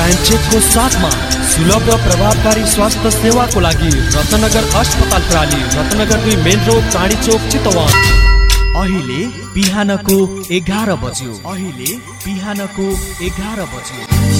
Time साथमा सुलभ र प्रभावकारी स्वास्थ्य सेवाको लागि रत्नगर अस्पताल प्राली रत्नगर दुई मेन रोड चाँडी चोक चितवन। अहिले बिहानको एघार बज्यो। अहिले बिहानको एघार बज्यो।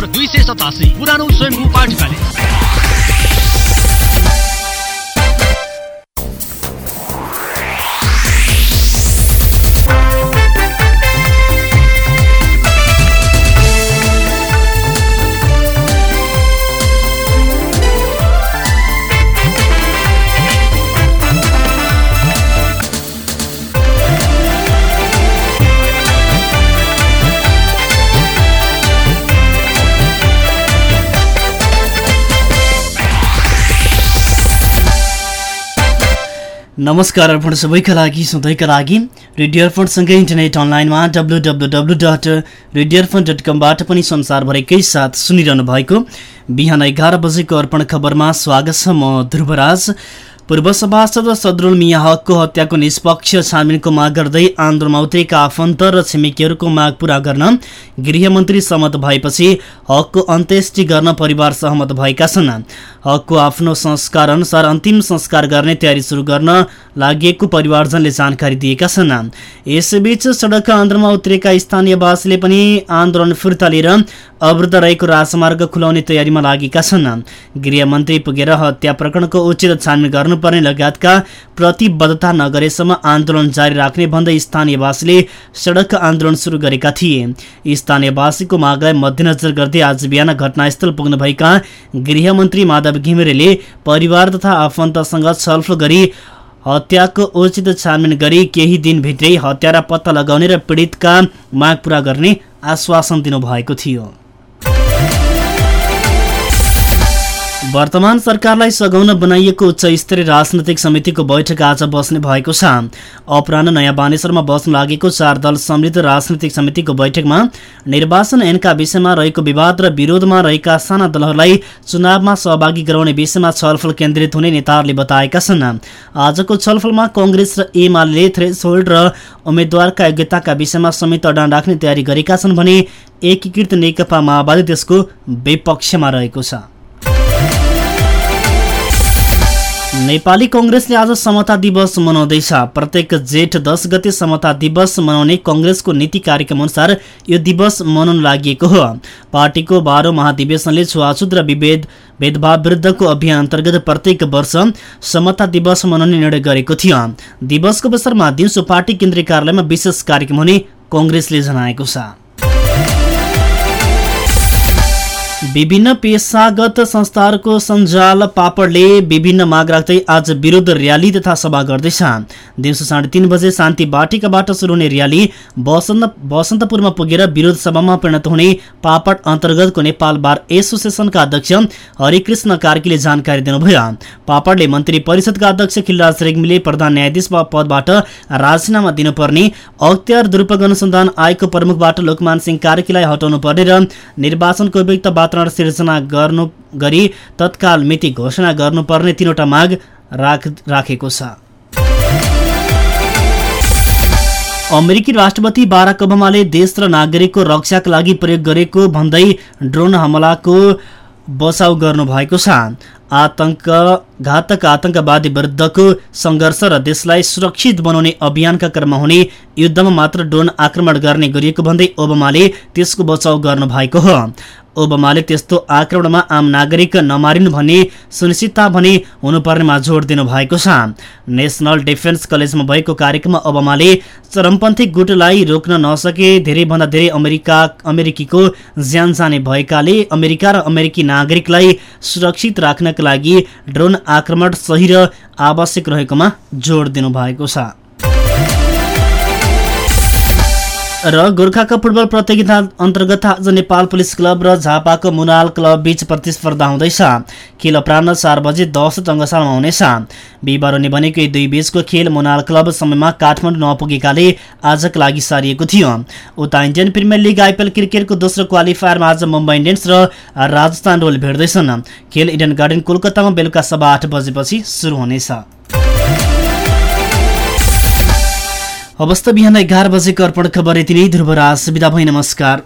दुई सय सतासी पुरानो स्वयम्भू पार्टी प्यालेस नमस्कार अर्पण सबैका लागि सधैँका लागि रेडियो अर्पणसँगै इन्टरनेट अनलाइनमा W W W dot radio Arpan dot कमबाट पनि संसारभरिकै साथ सुनिरहनु भएको बिहान एघार बजेको अर्पण खबरमा स्वागत छ म ध्रुवराज। पूर्व सभासद सदरुल मिया हकको हत्याको निष्पक्ष छानबिनको माग गर्दै आन्दोलनमा उत्रेका आफन्त र छिमेकीहरूको माग पूरा गर्न गृहमन्त्री सहमत भएपछि हकको अन्त्येष्टि गर्न परिवार सहमत भएका छन्। हकको आफ्नो संस्कार अनुसार अन्तिम संस्कार गर्ने तयारी सुरु गर्न लागि परिवारजनले जानकारी दिएका छन्। यसैबीच सडक आन्दोलनमा उत्रेका स्थानीयवासीले पनि आन्दोलन फिर्ता लिएर अवरुद्ध रहेको राजमार्ग खुलाउने तयारीमा लागेका छन्। गृहमन्त्री पुगेर हत्या प्रकरणको उचित छानबिन गर्नुपर्ने लगायतका प्रतिबद्धता नगरेसम्म आन्दोलन जारी राख्ने भन्दै स्थानीयवासीले सडक आन्दोलन सुरु गरेका थिए। स्थानीयवासीको मागलाई मध्यनजर गर्दै आज बिहान घटनास्थल पुग्नुभएका गृहमन्त्री माधव घिमिरेले परिवार तथा आफन्तसँग छलफल गरी हत्याको उचित छानबिन गरी केही दिनभित्रै हत्यारा पत्ता लगाउने र पीडितका माग पूरा गर्ने आश्वासन दिनुभएको थियो। वर्तमान सरकारलाई सघाउन बनाइएको उच्च स्तरीय राजनैतिक समितिको बैठक आज बस्ने भएको छ। अपराह नयाँ बानेश्वरमा बस्न लागेको चार दल समृद्ध राजनैतिक समितिको बैठकमा निर्वाचन ऐनका विषयमा रहेको विवाद र विरोधमा रहेका साना दलहरूलाई चुनावमा सहभागी गराउने विषयमा छलफल केन्द्रित हुने नेताहरूले बताएका छन्। आजको छलफलमा कङ्ग्रेस र एमाले थ्रेसहोल्ड र उम्मेद्वारका योग्यताका विषयमा समेत अडान राख्ने तयारी गरेका छन् भने एकीकृत नेकपा माओवादी त्यसको विपक्षमा रहेको छ। नेपाली कङ्ग्रेसले आज समता दिवस मनाउँदैछ। प्रत्येक जेठ दस गते समता दिवस मनाउने कङ्ग्रेसको नीति कार्यक्रम अनुसार यो दिवस मनाउन लागि हो। पार्टीको बाह्रौँ महाधिवेशनले छुवाछुत र विभेद भेदभाव विरुद्धको अभियान अन्तर्गत प्रत्येक वर्ष समता दिवस मनाउने निर्णय गरेको थियो। दिवसको अवसरमा दिउँसो पार्टी केन्द्रीय कार्यालयमा विशेष कार्यक्रम हुने कङ्ग्रेसले जनाएको छ। विभिन्न पेसागत संस्थाहरूको सञ्जाल पापडले विभिन्न माग राख्दै आज विरोध र्याली तथा सभा गर्दैछ दिउँसो साढे तीन बजे शान्ति बाटिकाबाट सुरु हुने र्याली बसन्त बसन्तपुरमा पुगेर विरोध सभामा परिणत हुने पापड अन्तर्गतको नेपाल बार एसोसिएसनका अध्यक्ष हरिकृष्ण कार्कीले जानकारी दिनुभयो। पापडले मन्त्री परिषदका अध्यक्ष खिलराज रेग्मीले प्रधान न्यायाधीश पदबाट राजीनामा दिनुपर्ने अख्तियार दुरूपयोग अनुसन्धान आयोगको प्रमुखबाट लोकमान सिंह कार्कीलाई हटाउनु पर्ने र निर्वाचनको उपयुक्त वातावरण सिर्जना गर्नु गरी तत्काल मिति घोषणा गर्नुपर्ने तीनवटा माग राख राखेको छ। अमेरिकी राष्ट्रपति बाराक ओबामाले देश र नागरिकको रक्षाका लागि प्रयोग गरेको भन्दै ड्रोन हमलाको बचाउ गर्नुभएको छ। आतंक घातक आतंकवादी विरुद्धको सङ्घर्ष र देशलाई सुरक्षित बनाउने अभियानका क्रममा हुने युद्धमा मात्र ड्रोन आक्रमण गर्ने गरिएको भन्दै ओबामाले त्यसको बचाउ गर्नुभएको हो। ओबामाले त्यस्तो आक्रमणमा आम नागरिक नमारिनु भन्ने सुनिश्चितता भने हुनुपर्नेमा जोड दिनु भएको छ। नेसनल डिफेन्स कलेजमा भएको कार्यक्रममा ओबामाले चरमपन्थी गुटलाई रोक्न नसके धेरैभन्दा धेरै अमेरिका अमेरिकीको ज्यान जाने भएकाले अमेरिका र अमेरिकी नागरिकलाई सुरक्षित राख्नका लागि ड्रोन आक्रमण सही र आवश्यक रहेकोमा जोड दिनुभएको छ। र गोर्खा कप फुटबल प्रतियोगिता अन्तर्गत आज नेपाल पुलिस क्लब र झापाको मुनाल क्लब बीच प्रतिस्पर्धा हुँदैछ। खेल अपराह चार बजे दस टङ्गसालमा हुनेछ। बिहिबार हुने भनेको यी दुई बीचको खेल मुनाल क्लब समयमा काठमाडौँ नपुगेकाले आजका लागि सारिएको थियो। उता इन्डियन प्रिमियर लिग आइपिएल क्रिकेटको दोस्रो क्वालिफायरमा आज मुम्बई इन्डियन्स र राजस्थान रोयल भेट्दैछन्। खेल इडन गार्डन कोलकातामा बेलुका सभा आठ बजेपछि सुरु हुनेछ। अवस्था बिहान एघार बजेको अर्पण खबर यति नै ध्रुवराज विदा भई नमस्कार।